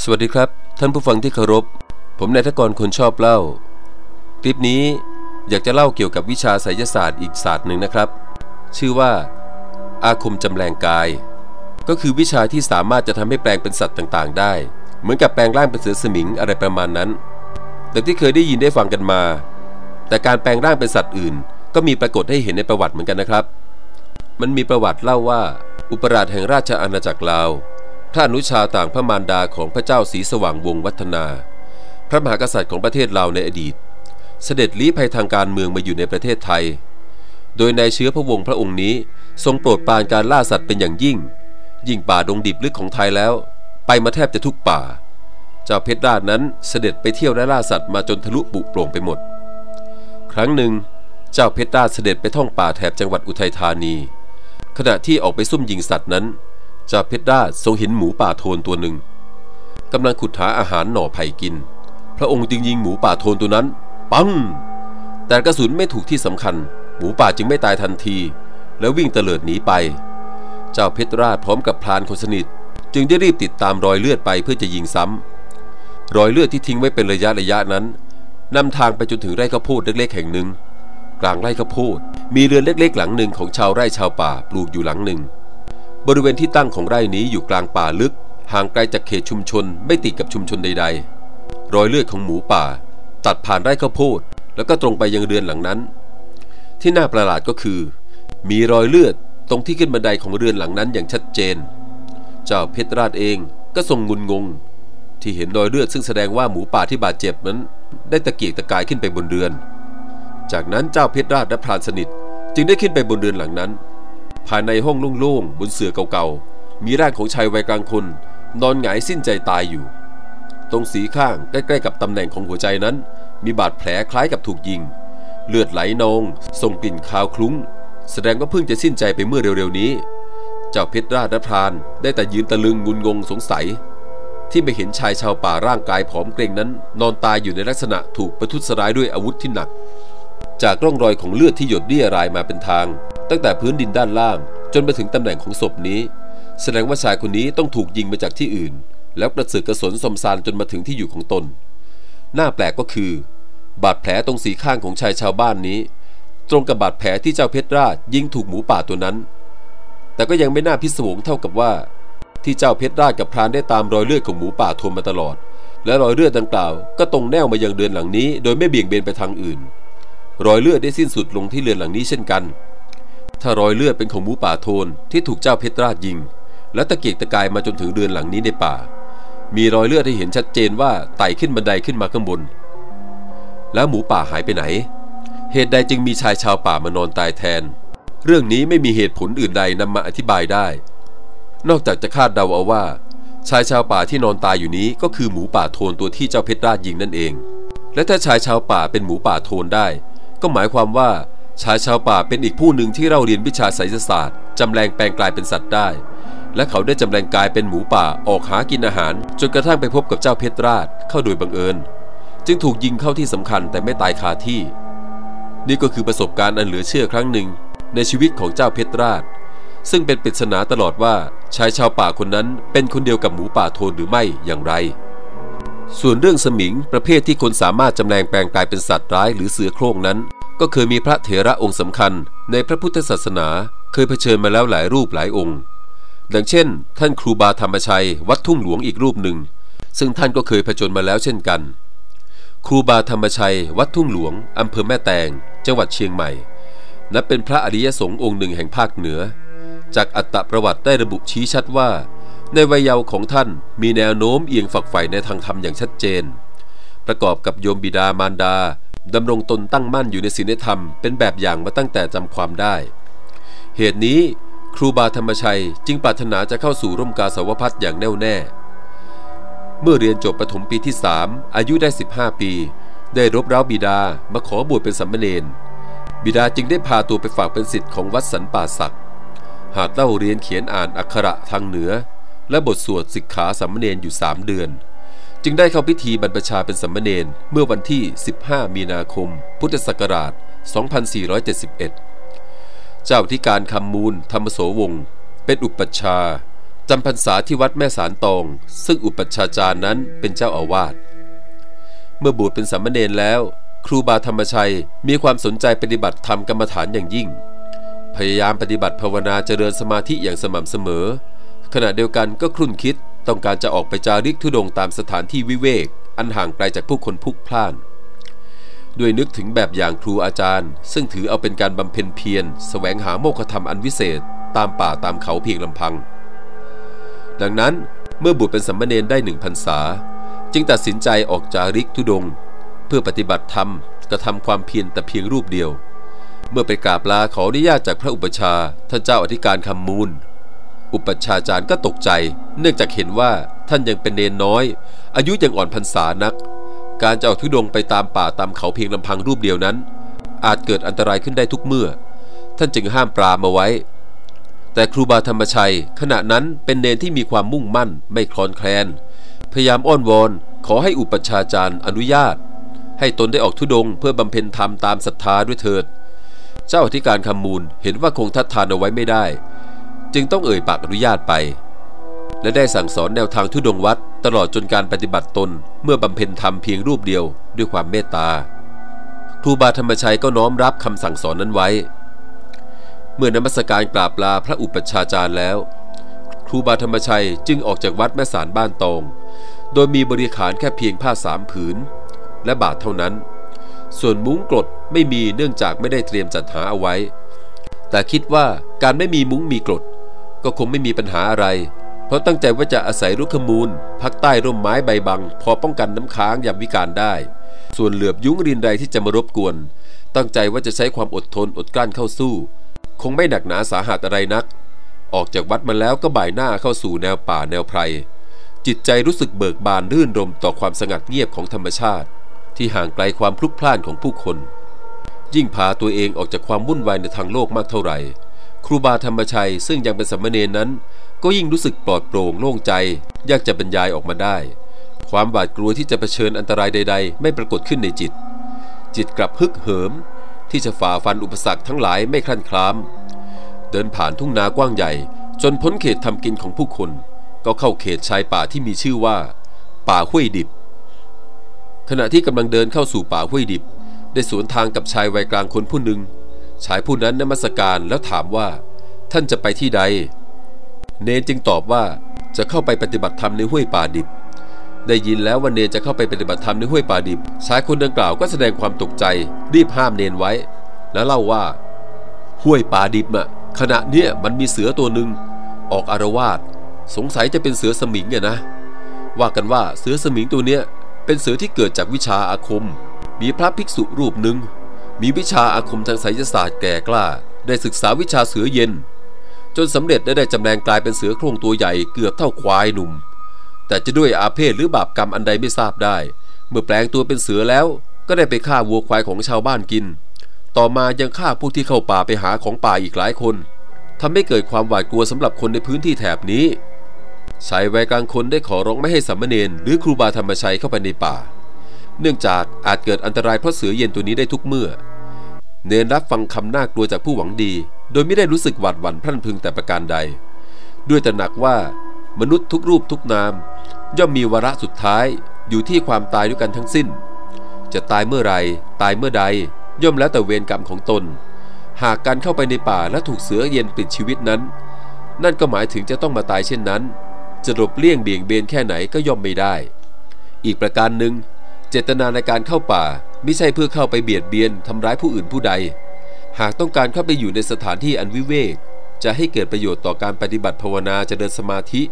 สวัสดีครับ ท่านผู้ฟังที่เคารพ ผมนายทกรคนชอบเล่า คลิปนี้อยากจะเล่าเกี่ยวกับวิชาไสยศาสตร์อีกศาสตร์หนึ่งนะครับ ชื่อว่า อาคมจำแรงกาย ก็คือวิชาที่สามารถจะทำให้แปลงเป็นสัตว์ต่างๆ ได้ เหมือนกับแปลงร่างเป็นเสือสมิงอะไรประมาณนั้น แต่ที่เคยได้ยินได้ฟังกันมา แต่การแปลงร่างเป็นสัตว์อื่น ก็มีปรากฏให้เห็นในประวัติเหมือนกันนะครับ มันมีประวัติเล่าว่า อุปราชแห่งราชอาณาจักรลาว พระอนุชาต่างพระมารดาของพระเจ้าศรีสว่างวงวัฒนา พระมหากษัตริย์ของประเทศลาวในอดีต เสด็จลี้ภัยทางการเมืองมาอยู่ในประเทศไทย โดยในเชื้อพระวงศ์พระองค์นี้ทรงโปรดปรานการล่าสัตว์เป็นอย่างยิ่ง ยิ่งป่าดงดิบลึกของไทยแล้ว ไปมาแทบจะทุกป่า เจ้าเพชรราชนั้นเสด็จไปเที่ยวและล่าสัตว์มาจนทะลุปุโปร่งไปหมด ครั้งหนึ่ง เจ้าเพชรราชเสด็จไปท่องป่าแถบจังหวัดอุทัยธานี ขณะที่ออกไปซุ่มยิงสัตว์นั้น จ่าเพชรดาทรงเห็นหมูป่าโทนตัวหนึ่งกำลังขุดหาอาหารหน่อไผ่กิน พระองค์จึงยิงหมูป่าโทนตัวนั้น ปัง แต่กระสุนไม่ถูกที่สำคัญ หมูป่าจึงไม่ตายทันที แล้ววิ่งเตลิดหนีไป เจ้าเพชรราชพร้อมกับพรานคนสนิท จึงได้รีบติดตามรอยเลือดไปเพื่อจะยิงซ้ำรอยเลือดที่ทิ้งไว้เป็นระยะระยะนั้นนำทางไปจนถึงไร่ข้าวโพดเล็กๆแห่งหนึ่ง กลางไร่ข้าวโพดมีเรือนเล็กๆ หลังหนึ่งของชาวไร่ชาวป่าปลูกอยู่หลังหนึ่ง บริเวณที่ตั้งของไร่นี้อยู่กลางป่าลึก ห่างไกลจากเขตชุมชนไม่ติดกับชุมชนใด ๆ รอยเลือดของหมูป่า ตัดผ่านไร่ข้าวโพดแล้วก็ตรงไปยังเรือนหลังนั้น ที่น่าประหลาดก็คือ มีรอยเลือดตรงที่ขึ้นบันไดของเรือนหลังนั้นอย่างชัดเจน เจ้าเพชรราชเองก็ทรงงุนงง ที่เห็นรอยเลือดซึ่งแสดงว่าหมูป่าที่บาดเจ็บนั้น ได้ตะเกียกตะกายขึ้นไปบนเรือน จากนั้นเจ้าเพชรราชและพรานสนิท จึงได้ขึ้นไปบนเรือนหลังนั้น ภายในห้องโล่งๆบนเสื่อเก่าๆ มีร่างของชายวัยกลางคน นอนหงายสิ้นใจตายอยู่ ตรงสีข้างใกล้ๆกับตำแหน่งของหัวใจนั้น มีบาดแผลคล้ายกับถูกยิง เลือดไหลนอง ส่งกลิ่นคาวคลุ้ง แสดงว่าเพิ่งจะสิ้นใจไปเมื่อเร็วๆนี้ เจ้าเพชรราชพรานได้แต่ยืนตะลึงงุนงงสงสัย ที่ไม่เห็นชายชาวป่าร่างกายผอมเกรงนั้น นอนตายอยู่ในลักษณะถูกประทุษร้ายด้วยอาวุธที่หนัก จากร่องรอยของเลือดที่หยดเรี่ยรายมาเป็นทาง ตั้งแต่พื้นดินด้านล่าง จนไปถึงตำแหน่งของศพนี้ แสดงว่าชายคนนี้ต้องถูกยิงมาจากที่อื่น แล้วกระสือกระสนสมสารจนมาถึงที่อยู่ของตน หน้าแปลกก็คือ บาดแผลตรงสีข้างของชายชาวบ้านนี้ ตรงกับบาดแผลที่เจ้าเพชรราชยิงถูกหมูป่าตัวนั้น แต่ก็ยังไม่น่าพิศวงเท่ากับว่า ที่เจ้าเพชรราชกับพรานได้ตามรอยเลือดของหมูป่าทวนมาตลอด และรอยเลือดดังกล่าว ก็ตรงแนวมายังเรือนหลังนี้ โดยไม่เบี่ยงเบนไปทางอื่น รอยเลือดได้สิ้นสุดลงที่เรือนหลังนี้เช่นกัน ถ้ารอยเลือดเป็นของหมูป่าโทนที่ถูกเจ้าเพชรราชยิง และตะเกียกตะกายมาจนถึงเรือนหลังนี้ในป่า มีรอยเลือดให้เห็นชัดเจนว่าไต่ขึ้นบันไดขึ้นมาข้างบน แล้วหมูป่าหายไปไหน เหตุใดจึงมีชายชาวป่ามานอนตายแทน เรื่องนี้ไม่มีเหตุผลอื่นใดนำมาอธิบายได้ นอกจากจะคาดเดาเอาว่า ชายชาวป่าที่นอนตายอยู่นี้ก็คือหมูป่าโทนตัวที่เจ้าเพชรราชยิงนั่นเอง และถ้าชายชาวป่าเป็นหมูป่าโทนได้ ก็หมายความว่าชายชาวป่าเป็นอีกผู้หนึ่งที่เราเรียนวิชาไสยศาสตร์จำแรงแปลงกลายเป็นสัตว์ได้ และเขาได้จำแรงกายเป็นหมูป่าออกหากินอาหาร จนกระทั่งไปพบกับเจ้าเพชรราชเข้าโดยบังเอิญ จึงถูกยิงเข้าที่สำคัญแต่ไม่ตายคาที่ นี่ก็คือประสบการณ์อันเหลือเชื่อครั้งหนึ่ง ในชีวิตของเจ้าเพชรราช ซึ่งเป็นปริศนาตลอดว่าชายชาวป่าคนนั้นเป็นคนเดียวกับหมูป่าโทนหรือไม่อย่างไร ส่วนเรื่องสมิง ประเภทที่คนสามารถจำแรงแปลงกายเป็นสัตว์ร้ายหรือเสือโคร่งนั้น ก็เคยมีพระเถระองค์สำคัญ ในพระพุทธศาสนา เคยเผชิญมาแล้วหลายรูปหลายองค์ ดังเช่น ท่านครูบาธรรมชัย วัดทุ่งหลวงอีกรูปหนึ่ง ซึ่งท่านก็เคยผจญมาแล้วเช่นกัน ครูบาธรรมชัย วัดทุ่งหลวงอำเภอแม่แตง จังหวัดเชียงใหม่นับเป็นพระอริยสงฆ์องค์หนึ่งแห่งภาคเหนือ จากอัตประวัติได้ระบุชี้ชัดว่า ในวัยเยาว์ของท่านมีแนวโน้มเอียงฝักใฝ่ในทางธรรมอย่างชัดเจน ประกอบกับโยมบิดามารดาดำรงตนตั้งมั่นอยู่ในศีลธรรมเป็นแบบอย่างมาตั้งแต่จำความได้ เหตุนี้ครูบาธรรมชัยจึงปรารถนาจะเข้าสู่ร่มกาสาวพัฒอย่างแน่วแน่ เมื่อเรียนจบประถมปีที่สามอายุได้ 15 ปี ได้รบเร้าบิดามาขอบวชเป็นสัมมเนนบิดาจึงได้พาตัวไปฝากเป็นสิทธิ์ของวัดสันป่าศัก หากเล่าเรียนเขียนอ่านอักขระทางเหนือ และบทสวดสิกขาสัมมเนนอยู่สามเดือน จึงได้เข้าพิธีบรรพชาเป็นสัมมเนนเมื่อวันที่ 15 มีนาคม พุทธศักราช 2471 เจ้าที่การคำมูลธรรมโสวงเป็นอุปัชฌาย์จำพรรษาที่วัดแม่สารตอง ซึ่งอุปัชฌาจารย์นั้นเป็นเจ้าอาวาส เมื่อบวชเป็นสามมเณรแล้ว ครูบาธรรมชัยมีความสนใจปฏิบัติธรรมกรรมฐานอย่างยิ่ง พยายามปฏิบัติภาวนาเจริญสมาธิอย่างสม่ำเสมอ ขณะเดียวกันก็ครุ่นคิดต้องการจะออกไปจาริกทุดงตามสถานที่วิเวก อันห่างไกลจากผู้คนพลุกพล่านด้วยนึกถึงแบบอย่างครูอาจารย์ ซึ่งถือเอาเป็นการบำเพ็ญเพียรแสวงหาโมฆะธรรมอันวิเศษ ตามป่าตามเขาเพียงลำพัง ดังนั้นเมื่อบวชเป็นสัมมาเนนได้หนึ่งพรรษา จึงตัดสินใจออกจาริกทุดง เพื่อปฏิบัติธรรมกระทำความเพียรแต่เพียงรูปเดียว เมื่อไปกราบลาขออนุญาตจากพระอุปชาท่านเจ้าอธิการคำมูล อุปชาจารย์ก็ตกใจ เนื่องจากเห็นว่าท่านยังเป็นเนนน้อย อายุยังอ่อนพรรษานัก การจะออกทุดงไปตามป่าตามเขาเพียงลำพังรูปเดียวนั้น อาจเกิดอันตรายขึ้นได้ทุกเมื่อ ท่านจึงห้ามปรามเอาไว้ แต่ครูบาธรรมชัย ขณะนั้นเป็นเนนที่มีความมุ่งมั่น ไม่คลอนแคลน พยายามอ้อนวอน ขอให้อุปชาจารย์อนุญาต ให้ตนได้ออกทุดงเพื่อบำเพ็ญธรรมตามศรัทธาด้วยเถิด เจ้าอธิการคำมูลเห็นว่าคงทัดทานเอาไว้ไม่ได้ จึงต้องเอ่ยปากอนุญาตไป และได้สั่งสอนแนวทางทุดงวัดตลอดจนการปฏิบัติตนเมื่อบำเพ็ญธรรมเพียงรูปเดียวด้วยความเมตตาครูบาธรรมชัยก็น้อมรับคำสั่งสอนนั้นไว้ เมื่อนมัสการกราบลาพระอุปัชฌาจารย์แล้ว ครูบาธรรมชัยจึงออกจากวัดแม่สารบ้านตองโดยมีบริขารแค่เพียงผ้าสามผืน และบาทเท่านั้น ส่วนมุ้งกรดไม่มีเนื่องจากไม่ได้เตรียมจัดหาเอาไว้ แต่คิดว่าการไม่มีมุ้งมีกรด ก็คงไม่มีปัญหาอะไร เพราะตั้งใจว่าจะอาศัยรุกขมูล พักใต้ร่มไม้ใบบัง พอป้องกันน้ำค้างยามวิการได้ ส่วนเหลือบยุ้งรินใดที่จะมารบกวน ตั้งใจว่าจะใช้ความอดทนอดกลั้นเข้าสู้ คงไม่หนักหนาสาหัสอะไรนัก ออกจากวัดมาแล้วก็บ่ายหน้าเข้าสู่แนวป่าแนวไพร จิตใจรู้สึกเบิกบานรื่นรมต่อความสงัดเงียบของธรรมชาติ ที่ห่างไกลความพลุกพล่านของผู้คน ยิ่งพาตัวเองออกจากความวุ่นวายในทางโลกมากเท่าไหร่ ครูบาธรรมชัยซึ่งยังเป็นสมมเนนนั้น ก็ยิ่งรู้สึกปลอดโปร่งโล่งใจยากจะบรรยายออกมาได้ ความหวาดกลัวที่จะเผชิญอันตรายใด ๆ ไม่ปรากฏขึ้นในจิต จิตกลับฮึกเหิม ที่จะฝ่าฟันอุปสรรคทั้งหลายไม่คลั่นคลาม เดินผ่านทุ่งนากว้างใหญ่ จนพ้นเขตทำกินของผู้คน ก็เข้าเขตชายป่าที่มีชื่อว่า ป่าห้วยดิบ ขณะที่กำลังเดินเข้าสู่ป่าห้วยดิบ ได้สวนทางกับชายวัยกลางคนผู้หนึ่ง ชายผู้นั้นนมัสการแล้วถามว่า ท่านจะไปที่ใด เนนจึงตอบว่าจะเข้าไปปฏิบัติธรรมในห้วยป่าดิบ ได้ยินแล้วว่าเนนจะเข้าไปปฏิบัติธรรมในห้วยป่าดิบ ชายคนดังกล่าวก็แสดงความตกใจ รีบห้ามเนนไว้ แล้วเล่าว่า ห้วยป่าดิบอะขณะเนี้ยมันมีเสือตัวหนึ่งออกอารวาสสงสัยจะเป็นเสือสมิงเนี่ยนะ ว่ากันว่าเสือสมิงตัวเนี้ยเป็นเสือที่เกิดจากวิชาอาคม มีพระภิกษุรูปหนึ่ง มีวิชาอาคมทางไสยศาสตร์แก่กล้า ได้ศึกษาวิชาเสือเย็น จนสำเร็จได้ได้จำแรงกลายเป็นเสือโครงตัวใหญ่เกือบเท่าควายหนุ่ม แต่จะด้วยอาเพศหรือบาปกรรมอันใดไม่ทราบได้ เมื่อแปลงตัวเป็นเสือแล้วก็ได้ไปฆ่าวัวควายของชาวบ้านกิน ต่อมายังฆ่าผู้ที่เข้าป่าไปหาของป่าอีกหลายคนทำให้เกิดความหวาดกลัวสำหรับคนในพื้นที่แถบนี้ชายวัยกลางคนได้ขอร้องไม่ให้สัมมเนนหรือครูบาธรรมชัยเข้าไปในป่า เนื่องจากอาจเกิดอันตรายเพราะเสือเย็นตัวนี้ได้ทุกเมื่อ เนนรับฟังคำน่ากลัวจากผู้หวังดี โดยไม่ได้รู้สึกหวาดหวั่นพรั่นพึงแต่ประการใด ด้วยตระหนักว่ามนุษย์ทุกรูปทุกนาม ย่อมมีวาระสุดท้ายอยู่ที่ความตายด้วยกันทั้งสิ้น จะตายเมื่อไรตายเมื่อใด ย่อมแล้วแต่เวรกรรมของตน หากการเข้าไปในป่าและถูกเสือเย็นปิดชีวิตนั้น นั่นก็หมายถึงจะต้องมาตายเช่นนั้น จะหลบเลี่ยงเบี่ยงเบนแค่ไหนก็ย่อมไม่ได้ อีกประการหนึ่ง เจตนาในการเข้าป่าไม่ใช่เพื่อเข้าไปเบียดเบียนทำร้ายผู้อื่นผู้ใด หากต้องการเข้าไปอยู่ในสถานที่อันวิเวก จะให้เกิดประโยชน์ต่อการปฏิบัติภาวนาจะเดินสมาธิ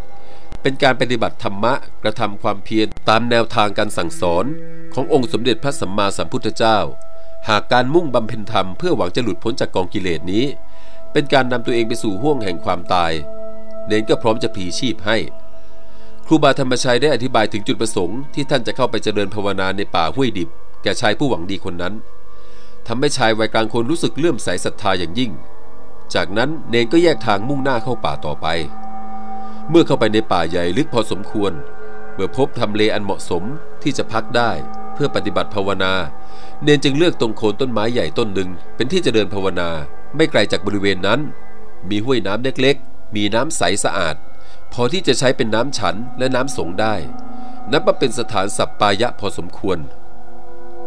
เป็นการปฏิบัติธรรมะกระทำความเพียรตามแนวทางการสั่งสอน ขององค์สมเด็จพระสัมมาสัมพุทธเจ้า หากการมุ่งบำเพ็ญธรรมเพื่อหวังจะหลุดพ้นจากกองกิเลสนี้ เป็นการนำตัวเองไปสู่ห่วงแห่งความตาย เน้นก็พร้อมจะผีชีพให้ ครูบาธรรมชัยได้อธิบายถึงจุดประสงค์ที่ท่านจะเข้าไปเจริญภาวนาในป่าห้วยดิบ แก่ชายผู้หวังดีคนนั้นทำให้ชายวัยกลางคนรู้สึกเลื่อมใสศรัทธาอย่างยิ่ง จากนั้นเนนก็แยกทางมุ่งหน้าเข้าป่าต่อไป เมื่อเข้าไปในป่าใหญ่ลึกพอสมควร เมื่อพบทำเลอันเหมาะสมที่จะพักได้ เพื่อปฏิบัติภาวนา เนนจึงเลือกตรงโคนต้นไม้ใหญ่ต้นหนึ่งเป็นที่จะเดินภาวนา ไม่ไกลจากบริเวณนั้น มีห้วยน้ำเล็กๆ มีน้ำใสสะอาด พอที่จะใช้เป็นน้ำฉันและน้ำสงได้ นับว่าเป็นสถานสัปปายะพอสมควร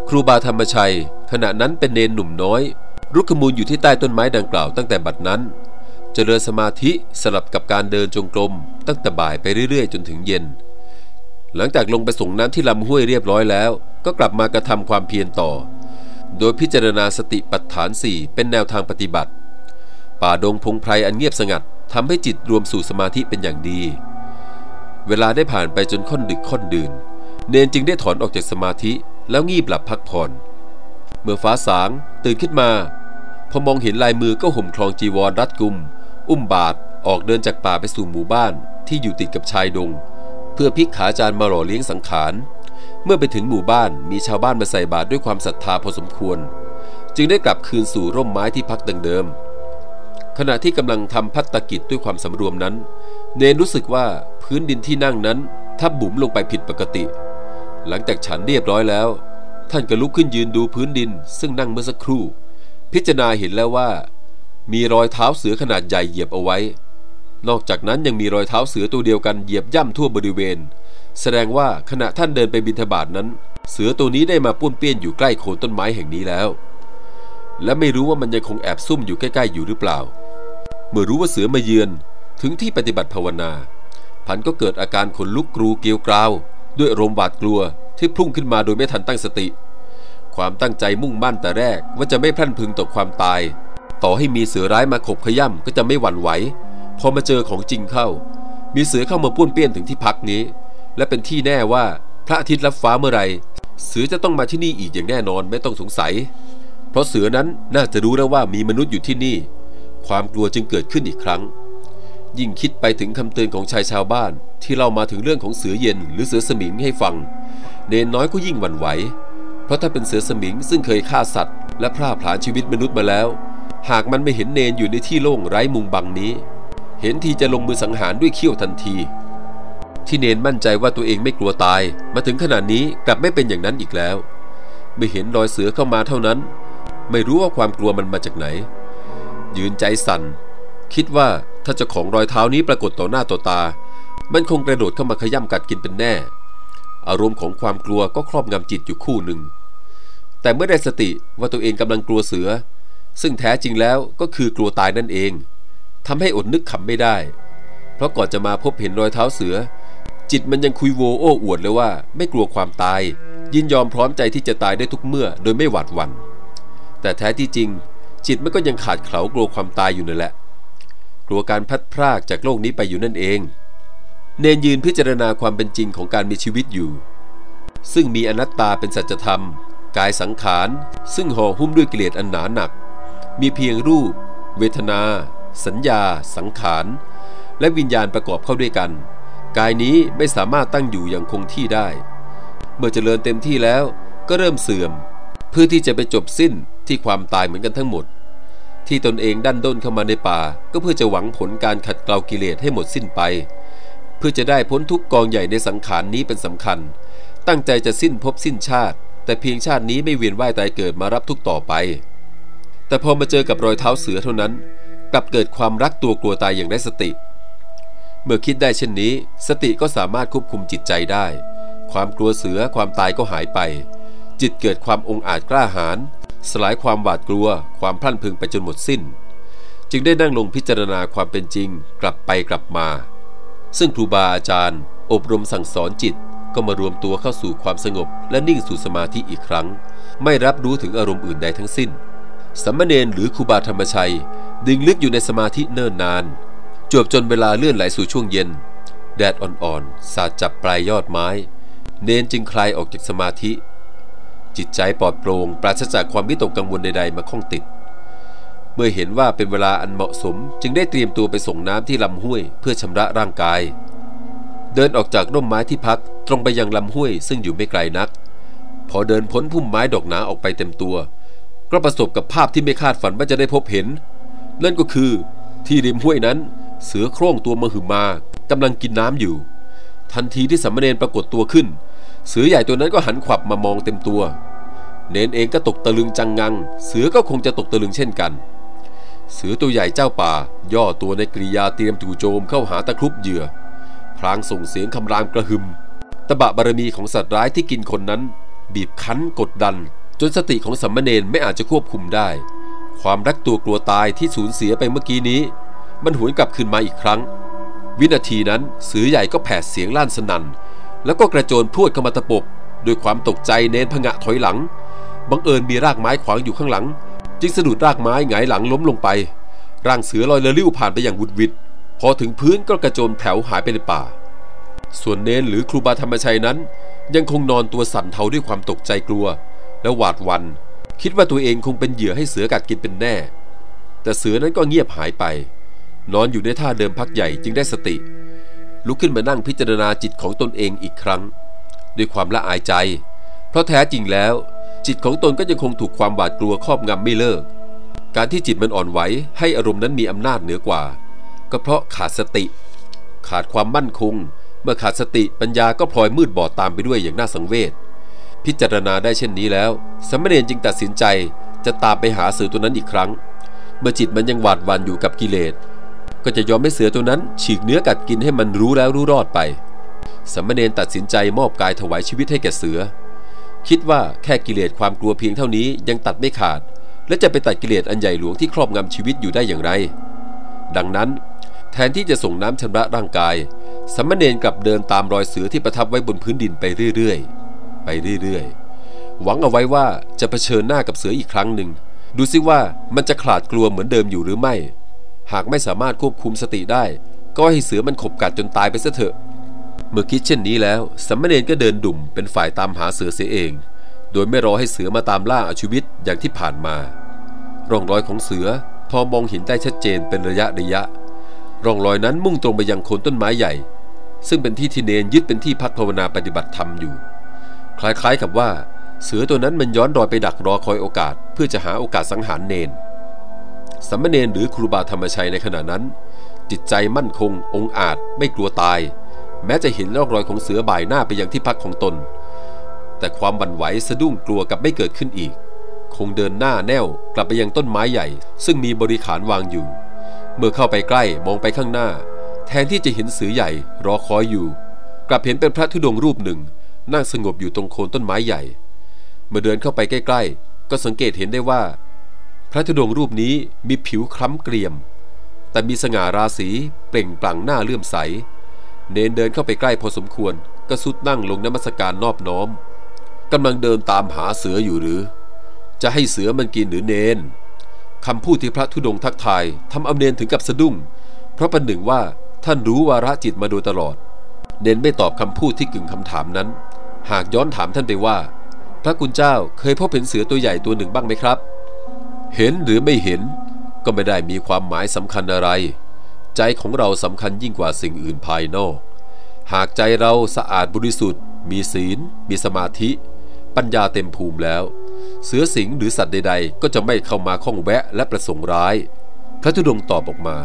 ครูบาธรรมชัย ขณะนั้นเป็นเนนหนุ่มน้อย รุกขมูลอยู่ที่ใต้ต้นไม้ดังกล่าวตั้งแต่บัดนั้นเจริญสมาธิสลับกับการเดินจงกรม ตั้งแต่บ่ายไปเรื่อยๆ จนถึงเย็น หลังจากลงไปส่งน้ำที่ลำห้วยเรียบร้อยแล้ว ก็กลับมากระทำความเพียรต่อ โดยพิจารณาสติปัฏฐานสี่เป็นแนวทางปฏิบัติ ป่าดงพงไพรอันเงียบสงัด ทำให้จิตรวมสู่สมาธิเป็นอย่างดี เวลาได้ผ่านไปจนค่อนดึกค่อนดื่น เนนจึงได้ถอนออกจากสมาธิแล้วงีบหลับพักผ่อน เมื่อฟ้าสาง ตื่นขึ้นมา พอมองเห็นลายมือก็ห่มคลองจีวรรัดกุม อุ้มบาทออกเดินจากป่าไปสู่หมู่บ้านที่อยู่ติดกับชายดง เพื่อพิกขาจารย์มาหล่อเลี้ยงสังขาร เมื่อไปถึงหมู่บ้านมีชาวบ้านมาใส่บาตรด้วยความศรัทธาพอสมควร จึงได้กลับคืนสู่ร่มไม้ที่พักดังเดิม ขณะที่กำลังทำพัตตกิจด้วยความสำรวมนั้น เนนรู้สึกว่าพื้นดินที่นั่งนั้นทับบุ๋มลงไปผิดปกติ หลังจากฉันเรียบร้อยแล้ว ท่านก็ลุกขึ้นยืนดูพื้นดิน ซึ่งนั่งเมื่อสักครู่ พิจารณาเห็นแล้วว่า มีรอยเท้าเสือขนาดใหญ่เหยียบเอาไว้ นอกจากนั้นยังมีรอยเท้าเสือตัวเดียวกันเหยียบย่ำทั่วบริเวณ แสดงว่าขณะท่านเดินไปบินทบาทนั้น เสือตัวนี้ได้มาป้วนเปี้ยนอยู่ใกล้โคนต้นไม้แห่งนี้แล้ว และไม่รู้ว่ามันยังคงแอบซุ่มอยู่ใกล้ๆอยู่หรือเปล่า เมื่อรู้ว่าเสือมาเยือนถึงที่ปฏิบัติภาวนา พันก็เกิดอาการขนลุกกรูเกลียวกราว ด้วยอารมณ์หวาดกลัวที่พุ่งขึ้นมาโดยไม่ทันตั้งสติ ความตั้งใจมุ่งมั่นแต่แรกว่าจะไม่พลันพึงต่อความตาย ต่อให้มีเสือร้ายมาขบขย่ำก็จะไม่หวั่นไหวพอมาเจอของจริงเข้า มีเสือเข้ามาป้วนเปี้ยนถึงที่พักนี้ และเป็นที่แน่ว่าพระอาทิตย์รับฟ้าเมื่อไรเสือจะต้องมาที่นี่อีกอย่างแน่นอนไม่ต้องสงสัย เพราะเสือนั้นน่าจะรู้แล้วว่ามีมนุษย์อยู่ที่นี่ ความกลัวจึงเกิดขึ้นอีกครั้ง ยิ่งคิดไปถึงคำเตือนของชายชาวบ้าน ที่เล่ามาถึงเรื่องของเสือเย็นหรือเสือสมิงให้ฟัง เนนน้อยก็ยิ่งหวั่นไหว เพราะถ้าเป็นเสือสมิงซึ่งเคยฆ่าสัตว์ และพร่าผลาญชีวิตมนุษย์มาแล้ว หากมันไม่เห็นเนนอยู่ในที่โล่งไร้มุงบังนี้ เห็นทีจะลงมือสังหารด้วยเขี้ยวทันทีที่เนนมั่นใจว่าตัวเองไม่กลัวตาย มาถึงขนาดนี้กลับไม่เป็นอย่างนั้นอีกแล้ว ไม่เห็นรอยเสือเข้ามาเท่านั้น ไม่รู้ว่าความกลัวมันมาจากไหน ยืนใจสั่น คิดว่าถ้าเจ้าของรอยเท้านี้ปรากฏต่อหน้าต่อตา มันคงกระโดดเข้ามาขย่ำกัดกินเป็นแน่ อารมณ์ของความกลัวก็ครอบงำจิตอยู่คู่หนึ่ง แต่เมื่อได้สติว่าตัวเองกำลังกลัวเสือ ซึ่งแท้จริงแล้วก็คือกลัวตายนั่นเองทำให้อดนึกขำไม่ได้ เพราะก่อนจะมาพบเห็นรอยเท้าเสือ จิตมันยังคุยโวโอ้อวดเลยว่า ไม่กลัวความตาย ยินยอมพร้อมใจที่จะตายได้ทุกเมื่อโดยไม่หวาดหวัน่น แต่แท้ที่จริง จิตมันก็ยังขาดเขลากลัวความตายอยู่นั่นแหละ กลัวการพัดพรากจากโลกนี้ไปอยู่นั่นเอง เนนยืนพิจารณาความเป็นจริงของการมีชีวิตอยู่ ซึ่งมีอนัตตาเป็นสัจธรรม กายสังขาร ซึ่งห่อหุ้มด้วยเกิเลสอันหนาหนัก มีเพียงรูป เวทนา สัญญา สังขาร และวิญญาณประกอบเข้าด้วยกัน กายนี้ไม่สามารถตั้งอยู่อย่างคงที่ได้ เมื่อเจริญเต็มที่แล้วก็เริ่มเสื่อม เพื่อที่จะไปจบสิ้น ที่ความตายเหมือนกันทั้งหมด ที่ตนเองดันด้นเข้ามาในป่า ก็เพื่อจะหวังผลการขัดเกลากิเลสให้หมดสิ้นไป เพื่อจะได้พ้นทุกกองใหญ่ในสังขารนนี้เป็นสำคัญ ตั้งใจจะสิ้นภพสิ้นชาติ แต่เพียงชาตินี้ไม่เวียนว่ายตายเกิดมารับทุกต่อไป แต่พอมาเจอกับรอยเท้าเสือเท่านั้น กลับเกิดความรักตัวกลัวตายอย่างได้สติ เมื่อคิดได้เช่นนี้ สติก็สามารถควบคุมจิตใจได้ ความกลัวเสือความตายก็หายไปจิตเกิดความองอาจกล้าหาญ สลายความหวาดกลัว ความพลั่นพึงไปจนหมดสิ้น จึงได้นั่งลงพิจารณาความเป็นจริงกลับไปกลับมา ซึ่งครูบาอาจารย์ อบรมสั่งสอนจิตก็มารวมตัวเข้าสู่ความสงบ และนิ่งสู่สมาธิอีกครั้ง ไม่รับรู้ถึงอารมณ์อื่นใดทั้งสิ้นสัมมเนนหรือครูบาธรรมชัย ดึงลึกอยู่ในสมาธิเนิ่นนาน จวบจนเวลาเลื่อนไหลสู่ช่วงเย็น แดดอ่อนๆ สาดจับปลายยอดไม้ เนนจึงคลายออกจากสมาธิ จิตใจปลอดโปร่งปราศจากความวิตกกังวลใดๆมาข้องติด เมื่อเห็นว่าเป็นเวลาอันเหมาะสม จึงได้เตรียมตัวไปส่งน้ำที่ลำห้วยเพื่อชำระร่างกาย เดินออกจากร่มไม้ที่พักตรงไปยังลำห้วยซึ่งอยู่ไม่ไกลนัก พอเดินพ้นพุ่มไม้ดอกหนาออกไปเต็มตัว ก็ประสบกับภาพที่ไม่คาดฝันว่าจะได้พบเห็น นั่นก็คือที่ริมห้วยนั้น เสือโคร่งตัวมหึมากำลังกินน้ำอยู่ ทันทีที่สัมมเนนปรากฏตัวขึ้น เสือใหญ่ตัวนั้นก็หันขวับมามองเต็มตัว เนนเองก็ตกตะลึงจังงัง เสือก็คงจะตกตะลึงเช่นกัน เสือตัวใหญ่เจ้าป่า ย่อตัวในกริยาเตรียมจู่โจมเข้าหาตะครุบเหยื่อ พลางส่งเสียงคำรามกระหึ่มตบะบารมีของสัตว์ร้ายที่กินคนนั้น บีบคั้นกดดัน จนสติของสัมมาเนนไม่อาจจะควบคุมได้ ความรักตัวกลัวตายที่สูญเสียไปเมื่อกี้นี้ มันหวนกลับคืนมาอีกครั้ง วินาทีนั้นเสือใหญ่ก็แผดเสียงลั่นสนั่น แล้วก็กระโจนพรวดเข้ามาตะปบด้วยความตกใจเน้นพงะถอยหลัง บังเอิญมีรากไม้ขวางอยู่ข้างหลัง จึงสะดุดรากไม้หงายหลังล้มลงไป ร่างเสือลอยเลิ้วผ่านไปอย่างวุดวิดพอถึงพื้นก็กระโจนแผวหายไปในป่า ส่วนเนนหรือครูบาธรรมชัยนั้น ยังคงนอนตัวสั่นเทาด้วยความตกใจกลัว และหวาดวัน คิดว่าตัวเองคงเป็นเหยื่อให้เสือกัดกินเป็นแน่ แต่เสือนั้นก็เงียบหายไป นอนอยู่ในท่าเดิมพักใหญ่จึงได้สติ ลุกขึ้นมานั่งพิจารณาจิตของตนเองอีกครั้ง ด้วยความละอายใจ เพราะแท้จริงแล้ว จิตของตนก็ยังคงถูกความหวาดกลัวครอบงำไม่เลิก การที่จิตมันอ่อนไหวให้อารมณ์นั้นมีอำนาจเหนือกว่า ก็เพราะขาดสติ ขาดความมั่นคง เมื่อขาดสติปัญญาก็พลอยมืดบอดตามไปด้วยอย่างน่าสังเวชพิจารณาได้เช่นนี้แล้วสมณเณรจึงตัดสินใจจะตามไปหาเสือตัวนั้นอีกครั้ง เมื่อจิตมันยังหวาดวันอยู่กับกิเลส ก็จะยอมให้เสือตัวนั้น ฉีกเนื้อกัดกินให้มันรู้แล้วรู้รอดไป สมณเณรตัดสินใจมอบกายถวายชีวิตให้แก่เสือ คิดว่าแค่กิเลสความกลัวเพียงเท่านี้ยังตัดไม่ขาด และจะไปตัดกิเลสอันใหญ่หลวงที่ครอบงำชีวิตอยู่ได้อย่างไร ดังนั้น แทนที่จะส่งน้ำชำระร่างกาย สมณเณรกลับเดินตามรอยเสือที่ประทับไว้บนพื้นดินไปเรื่อยๆ ไปเรื่อยๆ หวังเอาไว้ว่าจะเผชิญหน้ากับเสืออีกครั้งหนึ่งดูซิว่ามันจะขลาดกลัวเหมือนเดิมอยู่หรือไม่ หากไม่สามารถควบคุมสติได้ ก็ให้เสือมันขบกัดจนตายไปซะเถอะ เมื่อคิดเช่นนี้แล้วสัมณเณรก็เดินดุ่มเป็นฝ่ายตามหาเสือเสียเอง โดยไม่รอให้เสือมาตามล่าเอาชีวิตอย่างที่ผ่านมา ร่องรอยของเสือพอมองเห็นได้ชัดเจนเป็นระยะระยะ ร่องรอยนั้นมุ่งตรงไปยังโคนต้นไม้ใหญ่ ซึ่งเป็นที่ที่เนนยึดเป็นที่พักภาวนาปฏิบัติธรรมอยู่ คล้ายๆกับว่า เสือตัวนั้นมันย้อนรอยไปดักรอคอยโอกาส เพื่อจะหาโอกาสสังหารเนน สัมมเนนหรือครูบาธรรมชัยในขณะนั้น จิตใจมั่นคง องอาจไม่กลัวตาย แม้จะเห็นร่องรอยของเสือบ่ายหน้าไปยังที่พักของตน แต่ความบันไหวสะดุ้งกลัวกับไม่เกิดขึ้นอีก คงเดินหน้าแน่วกลับไปยังต้นไม้ใหญ่ ซึ่งมีบริขารวางอยู่ เมื่อเข้าไปใกล้มองไปข้างหน้า แทนที่จะเห็นเสือใหญ่รอคอยอยู่ กลับเห็นเป็นพระธุดงค์รูปหนึ่ง นั่งสงบอยู่ตรงโคนต้นไม้ใหญ่ เมื่อเดินเข้าไปใกล้ ๆ ก็สังเกตเห็นได้ว่า พระธุดงค์รูปนี้มีผิวคล้ำเกรียม แต่มีสง่าราศีเปล่งปลั่งหน้าเลื่อมใส เนนเดินเข้าไปใกล้พอสมควร ก็สุดนั่งลงนมัสการนอบน้อมกำลังเดินตามหาเสืออยู่หรือ จะให้เสือมันกินหรือเนนคำพูดที่พระธุดงค์ทักทายทำเอาเนนถึงกับสะดุ้ง เพราะประหนึ่งว่าท่านรู้วาระจิตมาโดยตลอด เนนไม่ตอบคำพูดที่กึ่งคำถามนั้น หากย้อนถามท่านไปว่า พระคุณเจ้าเคยพบเห็นเสือตัวใหญ่ตัวหนึ่งบ้างไหมครับ เห็นหรือไม่เห็นก็ไม่ได้มีความหมายสำคัญอะไร ใจของเราสำคัญยิ่งกว่าสิ่งอื่นภายนอก หากใจเราสะอาดบริสุทธิ์ มีศีล มีสมาธิ ปัญญาเต็มภูมิแล้ว เสือสิงหรือสัตว์ใดๆ ก็จะไม่เข้ามาข้องแวะและประสงค์ร้าย พระธุดงค์ตอบออกมา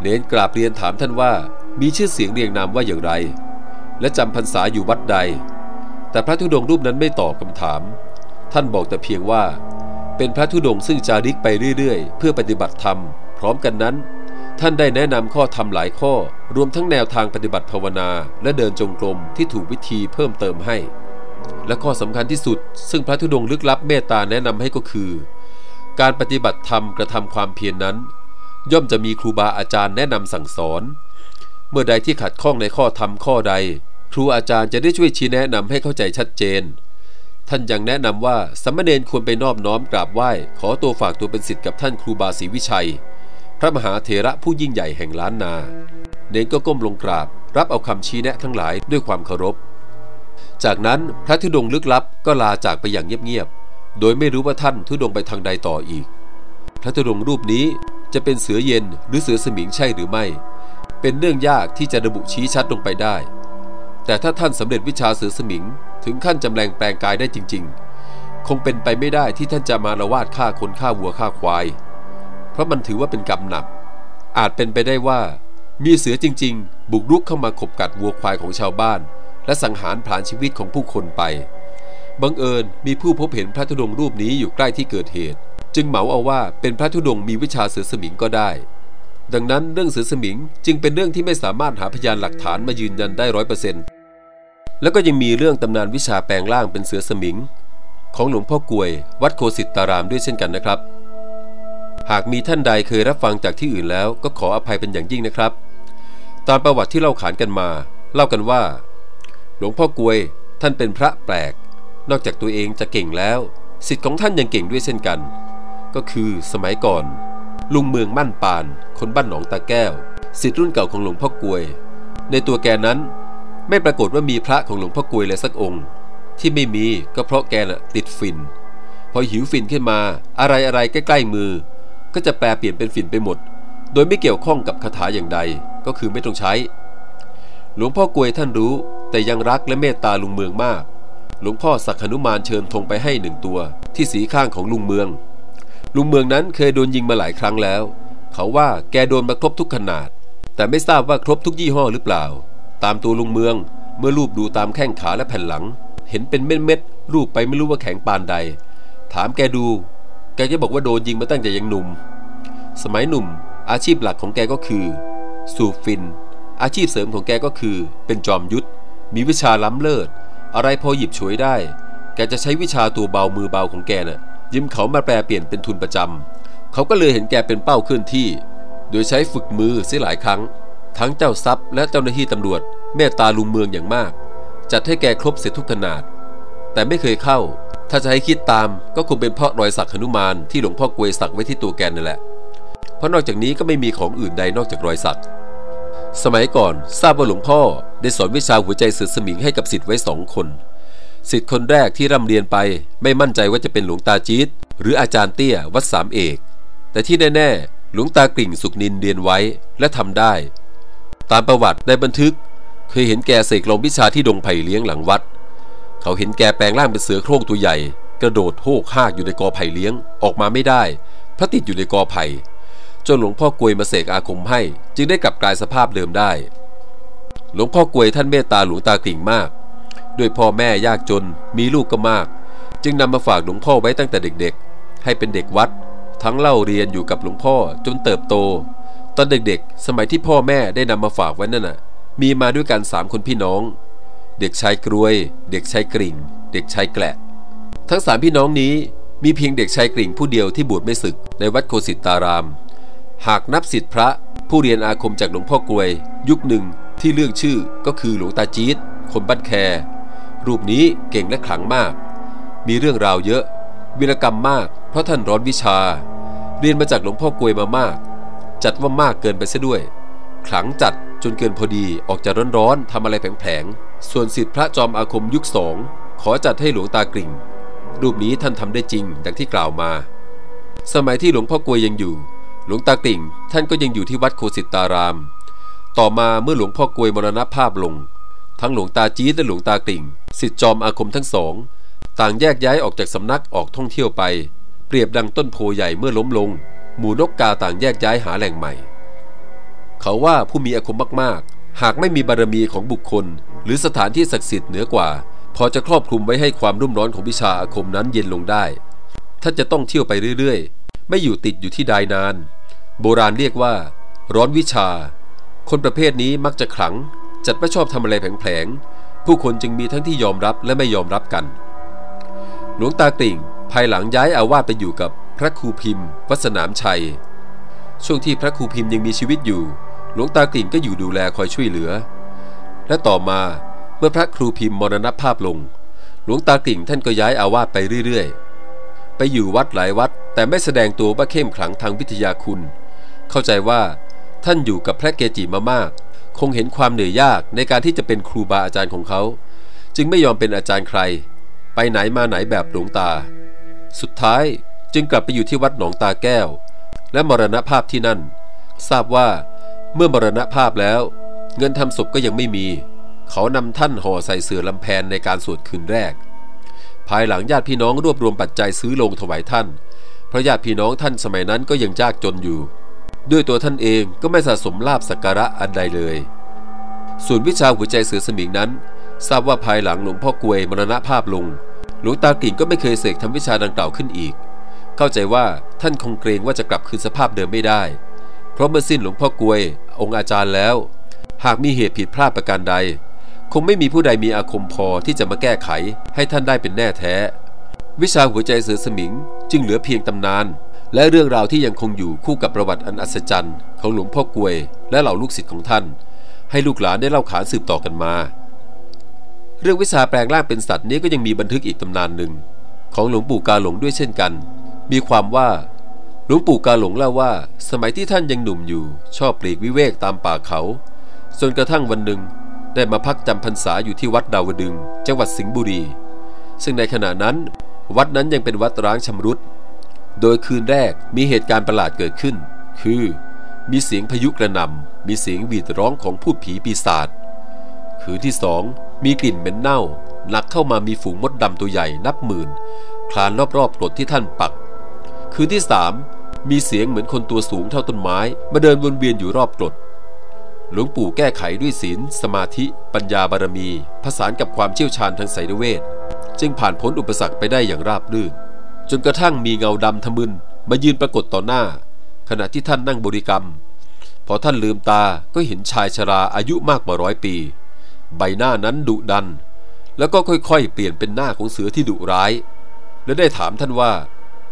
เน้นกราบเรียนถามท่านว่ามีชื่อเสียงเรียงนามว่าอย่างไร และจำพรรษาอยู่วัดใด แต่พระธุดงค์รูปนั้นไม่ตอบคำถาม ท่านบอกแต่เพียงว่า เป็นพระธุดงค์ซึ่งจาริกไปเรื่อยๆ เพื่อปฏิบัติธรรม พร้อมกันนั้น ท่านได้แนะนำข้อธรรมหลายข้อ รวมทั้งแนวทางปฏิบัติภาวนา และเดินจงกรมที่ถูกวิธีเพิ่มเติมให้ และข้อสำคัญที่สุด ซึ่งพระธุดงค์ลึกลับเมตตาแนะนำให้ก็คือ การปฏิบัติธรรมกระทำความเพียรนนั้น ย่อมจะมีครูบาอาจารย์แนะนำสั่งสอน เมื่อใดที่ขัดข้องในข้อธรรมข้อใด ครูอาจารย์จะได้ช่วยชี้แนะนำให้เข้าใจชัดเจน ท่านยังแนะนำว่าสมณเณรควรไปนอบน้อมกราบไหว้ ขอตัวฝากตัวเป็นศิษย์กับท่านครูบาศรีวิชัย พระมหาเถระผู้ยิ่งใหญ่แห่งล้านนา เนนก็ก้มลงกราบ รับเอาคำชี้แนะทั้งหลายด้วยความเคารพ จากนั้นพระธุดงค์ลึกลับก็ลาจากไปอย่างเงียบๆ โดยไม่รู้ว่าท่านธุดงค์ไปทางใดต่ออีก พระธุดงค์รูปนี้จะเป็นเสือเย็นหรือเสือสมิงใช่หรือไม่ เป็นเรื่องยากที่จะระบุชี้ชัดลงไปได้ แต่ถ้าท่านสำเร็จวิชาเสือสมิง ถึงขั้นจำแรงแปลงกายได้จริง ๆ คงเป็นไปไม่ได้ที่ท่านจะมาละวาดฆ่าคนฆ่าวัวฆ่าควาย เพราะมันถือว่าเป็นกรรมหนัก อาจเป็นไปได้ว่า มีเสือจริง ๆ บุกรุกเข้ามาขบกัดวัวควายของชาวบ้าน และสังหารผลาญชีวิตของผู้คนไปบังเอิญมีผู้พบเห็นพระธุดงค์รูปนี้อยู่ใกล้ที่เกิดเหตุ จึงเหมาเอาว่าเป็นพระธุดงค์มีวิชาเสือสมิงก็ได้ ดังนั้นเรื่องเสือสมิงจึงเป็นเรื่องที่ไม่สามารถหาพยานหลักฐานมายืนยันได้ร้อยเปอร์เซ็นต์ แล้วก็ยังมีเรื่องตำนานวิชาแปลงร่างเป็นเสือสมิง ของหลวงพ่อกวย วัดโคสิตตารามด้วยเช่นกันนะครับ หากมีท่านใดเคยรับฟังจากที่อื่นแล้ว ก็ขออภัยเป็นอย่างยิ่งนะครับ ตามประวัติที่เล่าขานกันมา เล่ากันว่า หลวงพ่อกวยท่านเป็นพระแปลก นอกจากตัวเองจะเก่งแล้วสิทธิ์ของท่านยังเก่งด้วยเช่นกัน ก็คือสมัยก่อน ลุงเมืองมั่นปาน คนบ้านหนองตาแก้วสิทธิ์รุ่นเก่าของหลวงพ่อกวย ในตัวแกนั้น ไม่ปรากฏว่ามีพระของหลวงพ่อกวยเลยสักองค์ ที่ไม่มีก็เพราะแกน่ะติดฝิ่น พอหิวฝิ่นขึ้นมา อะไรอะไรใกล้ๆมือ ก็จะแปลเปลี่ยนเป็นฝิ่นไปหมด โดยไม่เกี่ยวข้องกับคาถาอย่างใดก็คือไม่ต้องใช้ หลวงพ่อกวยท่านรู้แต่ยังรักและเมตตาลุงเมืองมาก หลวงพ่อสักหนุมานเชิญธงไปให้หนึ่งตัว ที่สีข้างของลุงเมือง ลุงเมืองนั้นเคยโดนยิงมาหลายครั้งแล้ว เขาว่าแกโดนมาครบทุกขนาด แต่ไม่ทราบว่าครบทุกยี่ห้อหรือเปล่า ตามตัวลุงเมือง เมื่อรูปดูตามแข้งขาและแผ่นหลัง เห็นเป็นเม็ดๆรูปไปไม่รู้ว่าแข็งปานใด ถามแกดู แกจะบอกว่าโดนยิงมาตั้งแต่ยังหนุ่ม สมัยหนุ่ม อาชีพหลักของแกก็คือ สูบฟิน อาชีพเสริมของแกก็คือ เป็นจอมยุทธมีวิชาล้ำเลิศ อะไรพอหยิบฉวยได้ แกจะใช้วิชาตัวเบามือเบาของแกนะ่ะยืมเขามาแปลเปลี่ยนเป็นทุนประจำเขาก็เลยเห็นแกเป็นเป้าเคลื่อนที่ โดยใช้ฝึกมือเสียหลายครั้ง ทั้งเจ้าทรัพย์และเจ้าหน้าที่ตำรวจเมตตาลุงเมืองอย่างมาก จัดให้แกครบเสร็จทุกขนาด แต่ไม่เคยเข้า ถ้าจะให้คิดตามก็คงเป็นเพราะรอยสักหนุมานที่หลวงพ่อกวยสักไว้ที่ตัวแกนั่นแหละ เพราะนอกจากนี้ก็ไม่มีของอื่นใดนอกจากรอยสัก สมัยก่อนทราบว่าหลวงพ่อได้สอนวิชาหัวใจเสือสมิงให้กับสิทธิ์ไว้สองคนสิทธิ์คนแรกที่ร่ำเรียนไปไม่มั่นใจว่าจะเป็นหลวงตาจี๊ดหรืออาจารย์เตี้ยวัดสามเอก แต่ที่แน่ ๆ หลวงตากริ่งสุกนินเรียนไว้และทำได้ ตามประวัติได้บันทึก เคยเห็นแกเสกลงวิชาที่ดงไผ่เลี้ยงหลังวัด เขาเห็นแกแปลงร่างเป็นเสือโคร่งตัวใหญ่ กระโดดโหกหากอยู่ในกอไผ่เลี้ยงออกมาไม่ได้เพราะติดอยู่ในกอไผ่จนหลวงพ่อกวยมาเสกอาคมให้ จึงได้กลับกลายสภาพเดิมได้ หลวงพ่อกวยท่านเมตตาหลวงตากริ่งมาก ด้วยพ่อแม่ยากจนมีลูกก็มาก จึงนำมาฝากหลวงพ่อไว้ตั้งแต่เด็กๆ ให้เป็นเด็กวัด ทั้งเล่าเรียนอยู่กับหลวงพ่อจนเติบโต ตอนเด็กๆ สมัยที่พ่อแม่ได้นำมาฝากไว้นั่นน่ะ มีมาด้วยกันสามคนพี่น้อง เด็กชายกรวย เด็กชายกริ่ง เด็กชายแกละ ทั้งสามพี่น้องนี้มีเพียงเด็กชายกริ่งผู้เดียวที่บวชไม่ศึกในวัดโคสิตาราม หากนับสิทธิพระผู้เรียนอาคมจากหลวงพ่อกรวย ยุคหนึ่งที่เรื่องชื่อก็คือหลวงตาจี๊ดคนบ้านแค รูปนี้เก่งและขลังมาก มีเรื่องราวเยอะ วิรกรรมมาก เพราะท่านร้อนวิชา เรียนมาจากหลวงพ่อกรวยมามาก จัดว่ามากเกินไปซะด้วย ขลังจัดจนเกินพอดีออกจากร้อนๆทำอะไรแผลงๆ ส่วนสิทธิพระจอมอาคมยุคสองขอจัดให้หลวงตากริ่ง รูปนี้ท่านทำได้จริงดังที่กล่าวมา สมัยที่หลวงพ่อกวยยังอยู่ หลวงตากริ่ง ท่านก็ยังอยู่ที่วัดโคสิตาราม ต่อมาเมื่อหลวงพ่อกวยมรณภาพลง ทั้งหลวงตาจี๊ดและหลวงตากริ่งสิทธิจอมอาคมทั้งสอง ต่างแยกย้ายออกจากสำนักออกท่องเที่ยวไป เปรียบดังต้นโพใหญ่เมื่อล้มลง หมู่นกกาต่างแยกย้ายหาแหล่งใหม่ เขาว่าผู้มีอาคมมากๆ หากไม่มีบารมีของบุคคล หรือสถานที่ศักดิ์สิทธิ์เหนือกว่า พอจะครอบคลุมไว้ให้ความรุ่มร้อนของวิชาอาคมนั้นเย็นลงได้ท่านจะต้องเที่ยวไปเรื่อยๆ ไม่อยู่ติดอยู่ที่ใดนาน โบราณเรียกว่า ร้อนวิชา คนประเภทนี้มักจะขลัง จัดไม่ชอบทำอะไรแผลงๆผู้คนจึงมีทั้งที่ยอมรับและไม่ยอมรับกัน หลวงตากริ่งภายหลังย้ายอาวาสไปอยู่กับ พระครูพิมพ์ วัดสนามชัย ช่วงที่พระครูพิมพ์ยังมีชีวิตอยู่ หลวงตากลิ่นก็อยู่ดูแลคอยช่วยเหลือ และต่อมาเมื่อพระครูพิมพ์มรณภาพลง หลวงตากลิ่นท่านก็ย้ายอาวาสไปเรื่อยๆ ไปอยู่วัดหลายวัด แต่ไม่แสดงตัวว่าเข้มขลังทางวิทยาคุณ เข้าใจว่าท่านอยู่กับพระเกจิมามาก คงเห็นความเหนื่อยยากในการที่จะเป็นครูบาอาจารย์ของเขา จึงไม่ยอมเป็นอาจารย์ใคร ไปไหนมาไหนแบบหลวงตา สุดท้าย จึงกลับไปอยู่ที่วัดหนองตาแก้ว และมรณภาพที่นั่น ทราบว่าเมื่อมรณภาพแล้ว เงินทำศพก็ยังไม่มี เขานำท่านห่อใส่เสื่อลำแพนในการสวดคืนแรก ภายหลังญาติพี่น้องรวบรวมปัจจัยซื้อลงถวายท่าน เพราะญาติพี่น้องท่านสมัยนั้นก็ยังยากจนอยู่ ด้วยตัวท่านเองก็ไม่สะสมลาบสักการะอันใดเลยส่วนวิชาหัวใจเสือสมิงนั้น ทราบว่าภายหลังหลวงพ่อกวยมรณภาพลง หลวงตากิ่งก็ไม่เคยเสกทำวิชาดังกล่าวขึ้นอีก เข้าใจว่าท่านคงเกรงว่าจะกลับคืนสภาพเดิมไม่ได้ เพราะเมื่อสิ้นหลวงพ่อกวย องค์อาจารย์แล้ว หากมีเหตุผิดพลาดประการใด คงไม่มีผู้ใดมีอาคมพอที่จะมาแก้ไขให้ท่านได้เป็นแน่แท้ วิชาหัวใจเสือสมิงจึงเหลือเพียงตำนาน และเรื่องราวที่ยังคงอยู่คู่กับประวัติอันอัศจรรย์ของหลวงพ่อกวย และเหล่าลูกศิษย์ของท่าน ให้ลูกหลานได้เล่าขานสืบต่อกันมา เรื่องวิชาแปลงร่างเป็นสัตว์นี้ก็ยังมีบันทึกอีกตำนานหนึ่งของหลวงปู่กาหลงด้วยเช่นกัน มีความว่าหลวงปู่กาหลงเล่าว่า สมัยที่ท่านยังหนุ่มอยู่ ชอบปลีกวิเวกตามป่าเขาจนกระทั่งวันหนึ่งได้มาพักจำพรรษาอยู่ที่วัดดาวดึง จังหวัดสิงห์บุรี ซึ่งในขณะนั้น วัดนั้นยังเป็นวัดร้างชำรุด โดยคืนแรกมีเหตุการณ์ประหลาดเกิดขึ้น คือ มีเสียงพายุกระหน่ำมีเสียงหวีดร้องของผู้ผีปีศาจคืนที่สองมีกลิ่นเหม็นเน่าหนักเข้ามามีฝูงมดดำตัวใหญ่นับหมื่น คลานรอบๆกรดที่ท่านปัก คืนที่สามมีเสียงเหมือนคนตัวสูงเท่าต้นไม้ มาเดินวนเวียนอยู่รอบกรดหลวงปู่แก้ไขด้วยศีล สมาธิ ปัญญาบารมี ผสานกับความเชี่ยวชาญทางไสยเวท จึงผ่านพ้นอุปสรรคไปได้อย่างราบรื่น จนกระทั่งมีเงาดำทะมึนมายืนปรากฏต่อหน้า ขณะที่ท่านนั่งบริกรรม พอท่านลืมตาก็เห็นชายชราอายุมากกว่าร้อยปี ใบหน้านั้นดุดัน แล้วก็ค่อยๆ เปลี่ยนเป็นหน้าของเสือที่ดุร้าย และได้ถามท่านว่า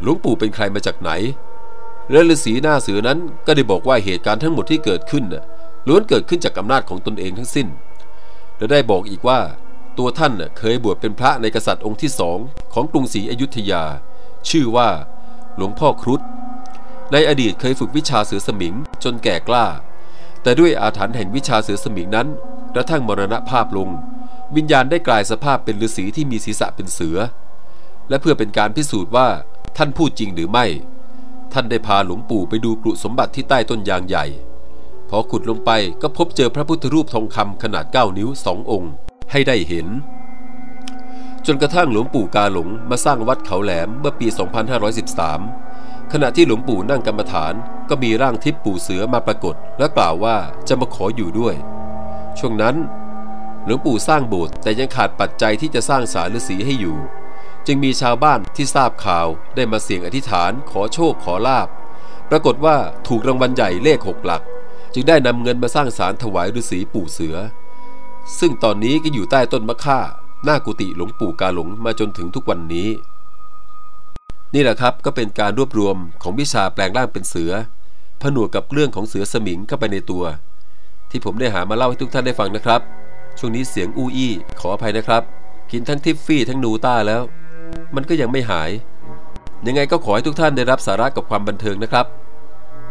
หลวงปู่เป็นใครมาจากไหน และฤาษีหน้าเสือนั้นก็ได้บอกว่าเหตุการณ์ทั้งหมดที่เกิดขึ้นล้วนเกิดขึ้นจากอำนาจของตนเองทั้งสิ้น และได้บอกอีกว่า ตัวท่านเคยบวชเป็นพระในกษัตริย์องค์ที่สองของกรุงศรีอยุธยา ชื่อว่า หลวงพ่อครุฑในอดีตเคยฝึกวิชาเสือสมิงจนแก่กล้า แต่ด้วยอาถรรพ์แห่งวิชาเสือสมิงนั้นกระทั่งมรณภาพลง วิญญาณได้กลายสภาพเป็นฤาษีที่มีศีรษะเป็นเสือ และเพื่อเป็นการพิสูจน์ว่า ท่านพูดจริงหรือไม่ ท่านได้พาหลวงปู่ไปดูกรุสมบัติที่ใต้ต้นยางใหญ่ พอขุดลงไปก็พบเจอพระพุทธรูปทองคำขนาด 9 นิ้วสององค์ ให้ได้เห็น จนกระทั่งหลวงปู่กาหลงมาสร้างวัดเขาแหลมเมื่อปี 2513 ขณะที่หลวงปู่นั่งกรรมฐาน ก็มีร่างทิพย์ปู่เสือมาปรากฏ และกล่าวว่าจะมาขออยู่ด้วย ช่วงนั้นหลวงปู่สร้างโบสถ์แต่ยังขาดปัจจัยที่จะสร้างศาลฤาษีให้อยู่ จึงมีชาวบ้านที่ทราบข่าวได้มาเสี่ยงอธิษฐานขอโชคขอลาบ ปรากฏว่าถูกรางวัลใหญ่เลขหกหลัก จึงได้นำเงินมาสร้างศาลถวายฤาษีปู่เสือ ซึ่งตอนนี้ก็อยู่ใต้ต้นมะค่าหน้ากุฏิหลวงปู่กาหลงมาจนถึงทุกวันนี้ นี่แหละครับก็เป็นการรวบรวมของวิชาแปลงร่างเป็นเสือ ผนวกกับเรื่องของเสือสมิงเข้าไปในตัว ที่ผมได้หามาเล่าให้ทุกท่านได้ฟังนะครับ ช่วงนี้เสียงอู้อี้ขออภัยนะครับ กินทั้งทิฟฟี่ทั้งนูต้าแล้ว มันก็ยังไม่หาย ยังไงก็ขอให้ทุกท่านได้รับสาระกับความบันเทิงนะครับ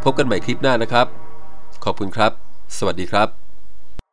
พบกันใหม่คลิปหน้านะครับ ขอบคุณครับ สวัสดีครับ